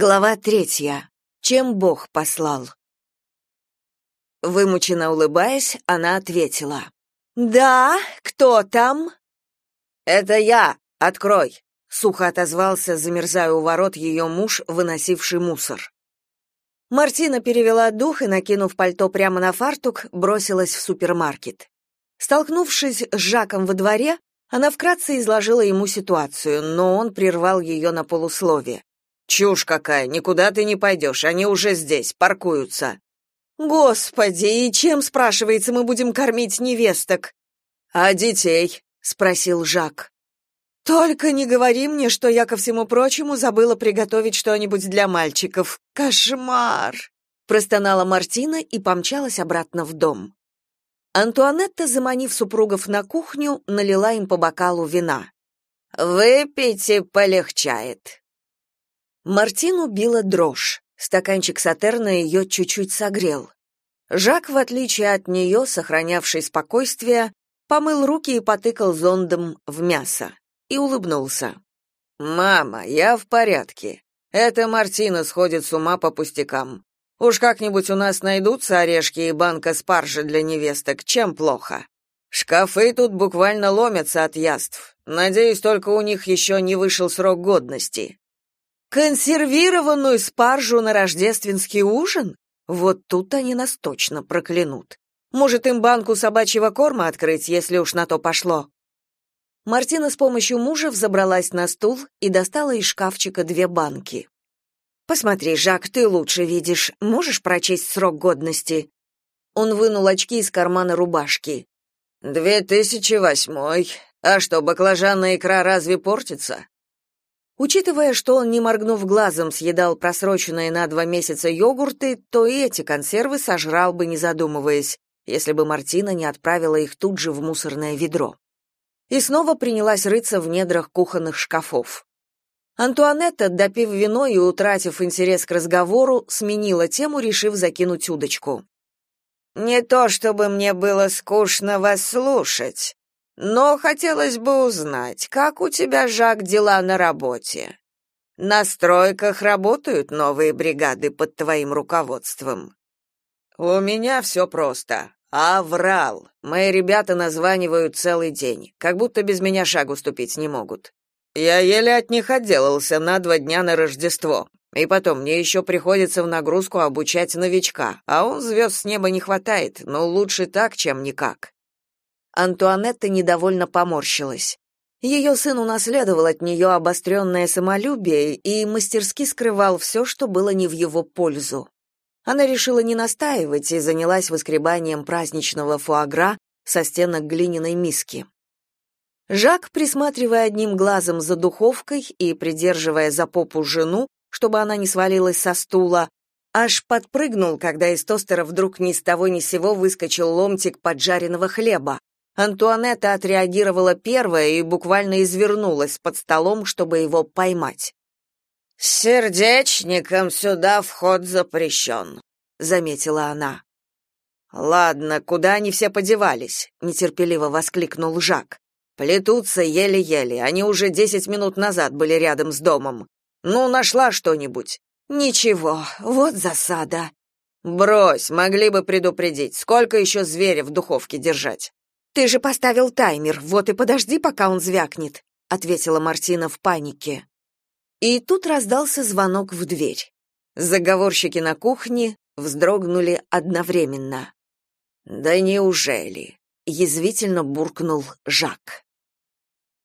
Глава третья. Чем Бог послал? Вымученно улыбаясь, она ответила. «Да, кто там?» «Это я, открой», — сухо отозвался, замерзая у ворот ее муж, выносивший мусор. Мартина перевела дух и, накинув пальто прямо на фартук, бросилась в супермаркет. Столкнувшись с Жаком во дворе, она вкратце изложила ему ситуацию, но он прервал ее на полуслове. Чушь какая, никуда ты не пойдешь, они уже здесь, паркуются. Господи, и чем, спрашивается, мы будем кормить невесток? А детей? спросил Жак. Только не говори мне, что я ко всему прочему забыла приготовить что-нибудь для мальчиков. Кошмар, простонала Мартина и помчалась обратно в дом. Антуанетта, заманив супругов на кухню, налила им по бокалу вина. Выпейте, полегчает. Мартину била дрожь. Стаканчик Сатерна ее чуть-чуть согрел. Жак, в отличие от нее, сохранявший спокойствие, помыл руки и потыкал зондом в мясо. И улыбнулся. «Мама, я в порядке. Эта Мартина сходит с ума по пустякам. Уж как-нибудь у нас найдутся орешки и банка спаржи для невесток, чем плохо. Шкафы тут буквально ломятся от яств. Надеюсь, только у них еще не вышел срок годности. Консервированную спаржу на рождественский ужин? Вот тут они нас точно проклянут. Может, им банку собачьего корма открыть, если уж на то пошло. Мартина с помощью мужа взобралась на стул и достала из шкафчика две банки. Посмотри, Жак, ты лучше видишь. Можешь прочесть срок годности? Он вынул очки из кармана рубашки. «Две тысячи восьмой. А что, баклажанная икра разве портится?» Учитывая, что он, не моргнув глазом, съедал просроченные на два месяца йогурты, то и эти консервы сожрал бы, не задумываясь, если бы Мартина не отправила их тут же в мусорное ведро. И снова принялась рыться в недрах кухонных шкафов. Антуанетта, допив вино и утратив интерес к разговору, сменила тему, решив закинуть удочку. «Не то чтобы мне было скучно вас слушать», но хотелось бы узнать, как у тебя, Жак, дела на работе? На стройках работают новые бригады под твоим руководством. У меня все просто. Аврал. Мои ребята названивают целый день, как будто без меня шагу ступить не могут. Я еле от них отделался на два дня на Рождество. И потом мне еще приходится в нагрузку обучать новичка, а он звезд с неба не хватает, но лучше так, чем никак. Антуанетта недовольно поморщилась. Ее сын унаследовал от нее обостренное самолюбие и мастерски скрывал все, что было не в его пользу. Она решила не настаивать и занялась выскребанием праздничного фуагра со стенок глиняной миски. Жак, присматривая одним глазом за духовкой и придерживая за попу жену, чтобы она не свалилась со стула, аж подпрыгнул, когда из тостера вдруг ни с того ни сего выскочил ломтик поджаренного хлеба. Антуанетта отреагировала первая и буквально извернулась под столом, чтобы его поймать. «С сердечником сюда вход запрещен», — заметила она. «Ладно, куда они все подевались?» — нетерпеливо воскликнул Жак. «Плетутся еле-еле, они уже десять минут назад были рядом с домом. Ну, нашла что-нибудь?» «Ничего, вот засада». «Брось, могли бы предупредить, сколько еще зверя в духовке держать?» Ты же поставил таймер, вот и подожди, пока он звякнет, ответила Мартина в панике. И тут раздался звонок в дверь. Заговорщики на кухне вздрогнули одновременно. Да неужели? язвительно буркнул Жак.